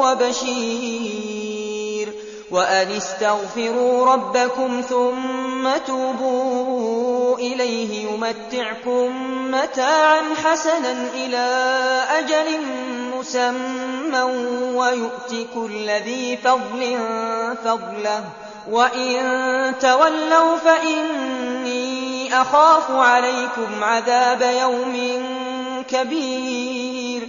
وبشير وأن استغفروا ربكم ثم توبوا إليه يمتعكم متاعا حسنا إلى أجل مسمى ويؤتك الذي فضل فضله. وإن تولوا فإني أخاف عليكم عذاب يوم كبير.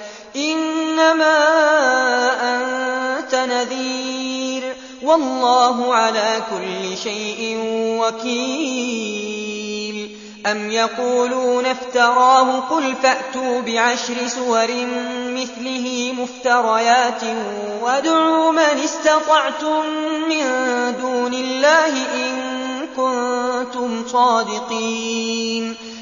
إنما أنت نذير والله على كل شيء وكيل. أم يقولون افتراه قل فأتوا بعشر سور مثله مفتريات وادعوا من استطعتم من دون الله إن كنتم صادقين.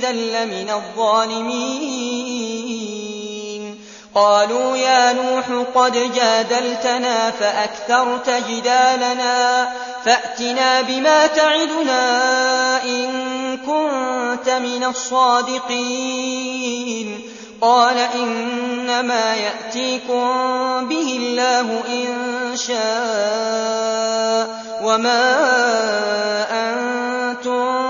إِذًا لَّمِنَ الظَّالِمِينَ. قَالُوا يَا نُوحُ قَدْ جَادَلْتَنَا فَأَكْثَرْتَ جِدَالَنَا فَأْتِنَا بِمَا تَعِدُنَا إِن كُنتَ مِنَ الصَّادِقِينَ. قال إنما يأتيكم به الله إن شاء وما أنتم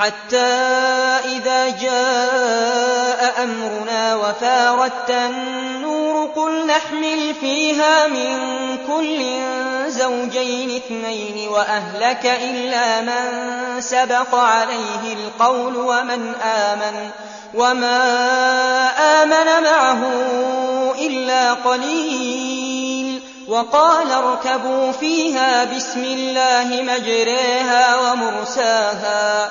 حتى إذا جاء أمرنا وفاردت النور قل نحمل فيها من كل زوجين اثنين وأهلك إلا من سبق عليه القول ومن آمن وما آمن معه إلا قليل وقال اركبوا فيها بسم الله مجريها ومرساها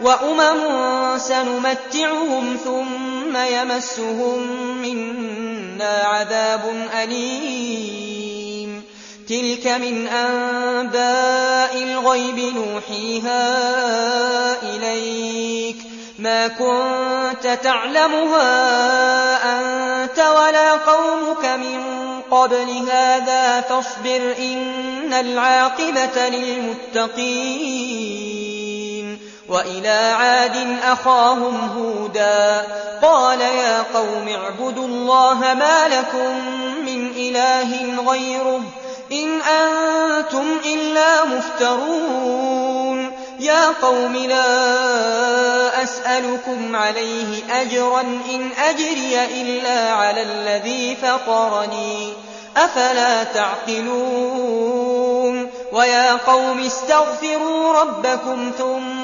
وَأُمَمٌ سَنُمَتِّعُهُمْ ثُمَّ يَمَسُّهُم مِّنَّا عَذَابٌ أَلِيمٌ تِلْكَ مِنْ أَنبَاءِ الْغَيْبِ نُوحِيهَا إِلَيْكَ مَا كُنتَ تَعْلَمُهَا أَنتَ وَلَا قَوْمُكَ مِن قَبْلِ هَٰذَا فَاصْبِرْ إِنَّ الْعَاقِبَةَ لِلْمُتَّقِينَ وإلى عاد أخاهم هودا قال يا قوم اعبدوا الله ما لكم من إله غيره إن أنتم إلا مفترون يا قوم لا أسألكم عليه أجرا إن أجري إلا على الذي فقرني أفلا تعقلون ويا قوم استغفروا ربكم ثم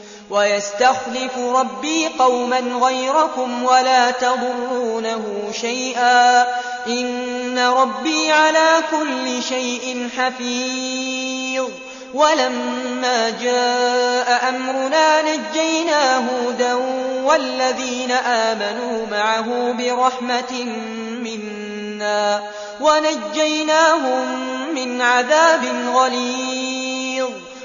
وَيَسْتَخْلِفُ رَبِّي قَوْمًا غَيْرَكُمْ وَلَا تَضُرُّونَهُ شَيْئًا إِنَّ رَبِّي عَلَى كُلِّ شَيْءٍ حَفِيظٌ وَلَمَّا جَاءَ أَمْرُنَا نَجَّيْنَا هُودًا وَالَّذِينَ آمَنُوا مَعَهُ بِرَحْمَةٍ مِنَّا وَنَجَّيْنَاهُمْ مِنْ عَذَابٍ غَلِيظٍ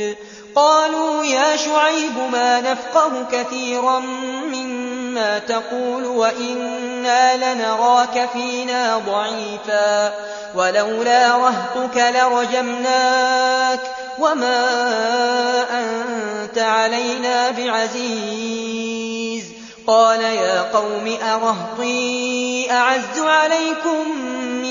الْوَدُودِ قَالُوا يَا شُعَيْبُ مَا نَفْقَهُ كَثِيرًا مِّمَّا تَقُولُ وَإِنَّا لَنَرَاكَ فِينَا ضَعِيفًا. وَلَوْلَا رَهْطُكَ لَرَجَمْنَاكَ. وَمَا أَنتَ عَلَيْنَا بِعَزِيزٍ. قَالَ يَا قَوْمِ أَرَهْطِي أَعَزُّ عَلَيْكُم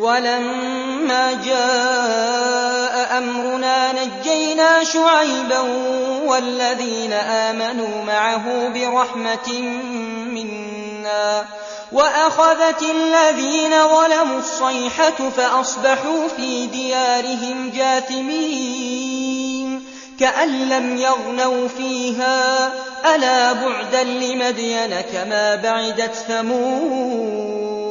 وَلَمَّا جَاءَ أَمْرُنَا نَجَّيْنَا شُعَيْبًا وَالَّذِينَ آمَنُوا مَعَهُ بِرَحْمَةٍ مِّنَّا وَأَخَذَتِ الَّذِينَ ظَلَمُوا الصَّيْحَةُ فَأَصْبَحُوا فِي دِيَارِهِمْ جَاثِمِينَ كَأَن لَّمْ يَغْنَوْا فِيهَا أَلَا بُعْدًا لِّمَدْيَنَ كَمَا بَعِدَتْ ثَمُودُ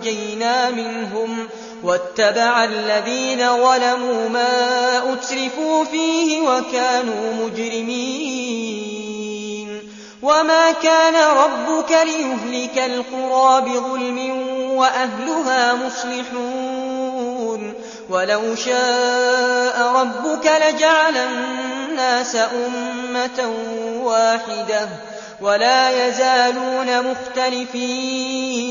نجينا منهم واتبع الذين ظلموا ما أترفوا فيه وكانوا مجرمين وما كان ربك ليهلك القرى بظلم وأهلها مصلحون ولو شاء ربك لجعل الناس أمة واحدة ولا يزالون مختلفين